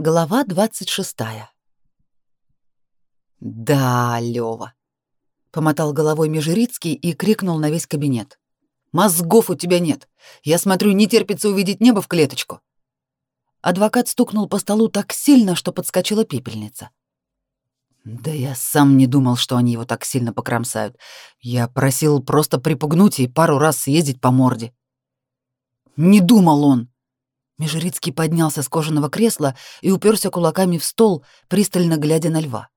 Глава 26. Да, Лёва. Помотал головой Межерицкий и крикнул на весь кабинет. Мозгов у тебя нет. Я смотрю, не терпится увидеть небо в клеточку. Адвокат стукнул по столу так сильно, что подскочила пепельница. Да я сам не думал, что они его так сильно покромсают. Я просил просто припугнуть и пару раз съездить по морде. Не думал он. Межерицкий поднялся с кожаного кресла и уперся кулаками в стол, пристально глядя на льва.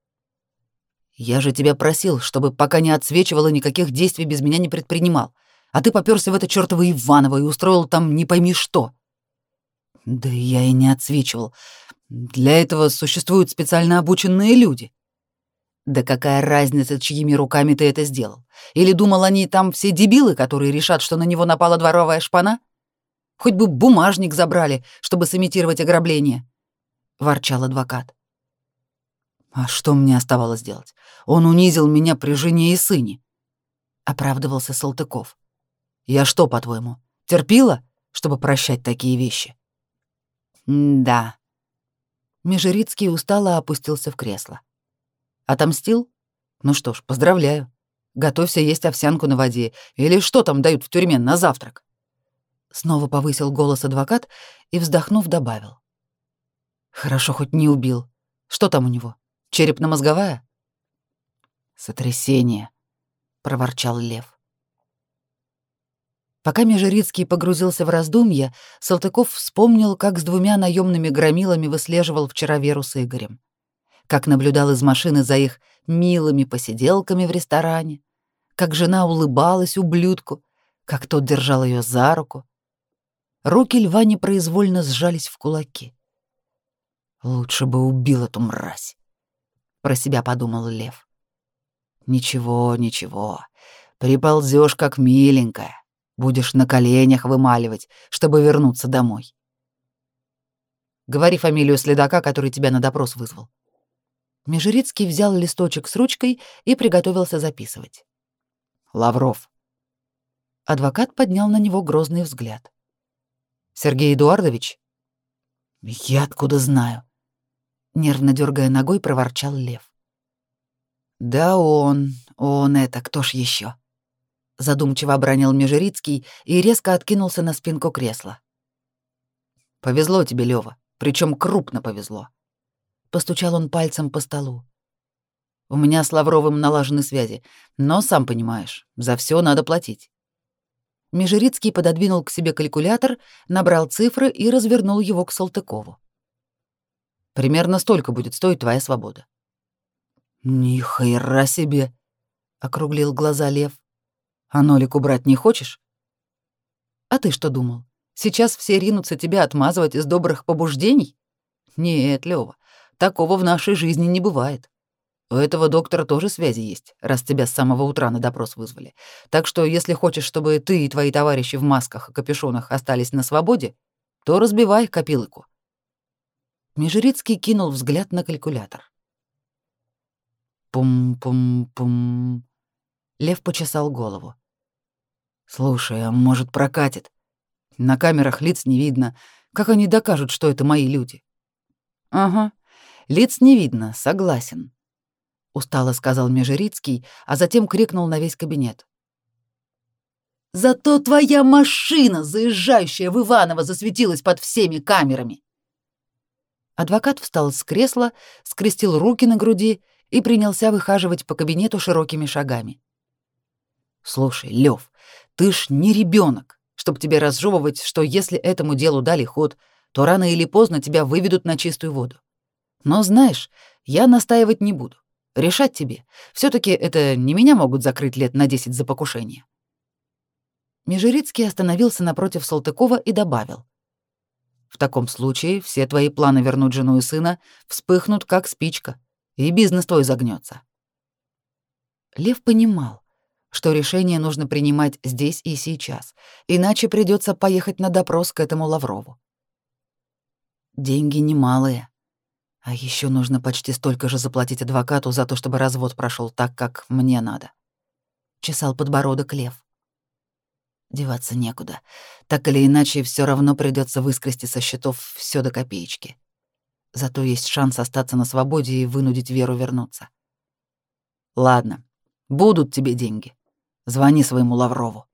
«Я же тебя просил, чтобы пока не отсвечивало, никаких действий без меня не предпринимал. А ты попёрся в это чёртово Иваново и устроил там не пойми что». «Да я и не отсвечивал. Для этого существуют специально обученные люди». «Да какая разница, чьими руками ты это сделал? Или думал, они там все дебилы, которые решат, что на него напала дворовая шпана?» Хоть бы бумажник забрали, чтобы сымитировать ограбление, ворчал адвокат. А что мне оставалось делать? Он унизил меня при жене и сыне, оправдывался Салтыков. Я что, по-твоему, терпила, чтобы прощать такие вещи? Да. Межерицкий устало опустился в кресло. Отомстил? Ну что ж, поздравляю. Готовься есть овсянку на воде или что там дают в тюрьме на завтрак. Снова повысил голос адвокат и, вздохнув, добавил. «Хорошо, хоть не убил. Что там у него? Черепно-мозговая?» «Сотрясение», — проворчал Лев. Пока Межерицкий погрузился в раздумья, Салтыков вспомнил, как с двумя наемными громилами выслеживал вчера Веру с Игорем. Как наблюдал из машины за их милыми посиделками в ресторане, как жена улыбалась ублюдку, как тот держал ее за руку, Руки льва непроизвольно сжались в кулаки. «Лучше бы убил эту мразь», — про себя подумал лев. «Ничего, ничего, приползёшь как миленькая, будешь на коленях вымаливать, чтобы вернуться домой». Говори фамилию следака, который тебя на допрос вызвал. Межерицкий взял листочек с ручкой и приготовился записывать. Лавров. Адвокат поднял на него грозный взгляд. Сергей Эдуардович? Я откуда знаю? Нервно дергая ногой, проворчал Лев. Да он, он это, кто ж еще? Задумчиво обронил Межерицкий и резко откинулся на спинку кресла. Повезло тебе, Лева, причем крупно повезло. Постучал он пальцем по столу. У меня с Лавровым налажены связи, но сам понимаешь, за все надо платить. Межерицкий пододвинул к себе калькулятор, набрал цифры и развернул его к Салтыкову. «Примерно столько будет стоить твоя свобода». «Ни хера себе!» — округлил глаза Лев. «А нолик убрать не хочешь?» «А ты что думал? Сейчас все ринутся тебя отмазывать из добрых побуждений? Нет, Лёва, такого в нашей жизни не бывает. У этого доктора тоже связи есть, раз тебя с самого утра на допрос вызвали. Так что, если хочешь, чтобы ты и твои товарищи в масках и капюшонах остались на свободе, то разбивай копилку. Межерицкий кинул взгляд на калькулятор. Пум-пум-пум. Лев почесал голову. Слушай, а может прокатит? На камерах лиц не видно. Как они докажут, что это мои люди? Ага. Лиц не видно, согласен устало сказал Межерицкий, а затем крикнул на весь кабинет. Зато твоя машина, заезжающая в Иваново, засветилась под всеми камерами. Адвокат встал с кресла, скрестил руки на груди и принялся выхаживать по кабинету широкими шагами. Слушай, Лев, ты ж не ребенок, чтобы тебе разжевывать, что если этому делу дали ход, то рано или поздно тебя выведут на чистую воду. Но знаешь, я настаивать не буду. Решать тебе. все таки это не меня могут закрыть лет на десять за покушение. Межерицкий остановился напротив Салтыкова и добавил. В таком случае все твои планы вернуть жену и сына вспыхнут, как спичка, и бизнес твой загнется. Лев понимал, что решение нужно принимать здесь и сейчас, иначе придется поехать на допрос к этому Лаврову. Деньги немалые. А еще нужно почти столько же заплатить адвокату за то, чтобы развод прошел так, как мне надо. Чесал подбородок Лев. Деваться некуда. Так или иначе, все равно придется выскрести со счетов все до копеечки. Зато есть шанс остаться на свободе и вынудить Веру вернуться. Ладно, будут тебе деньги. Звони своему Лаврову.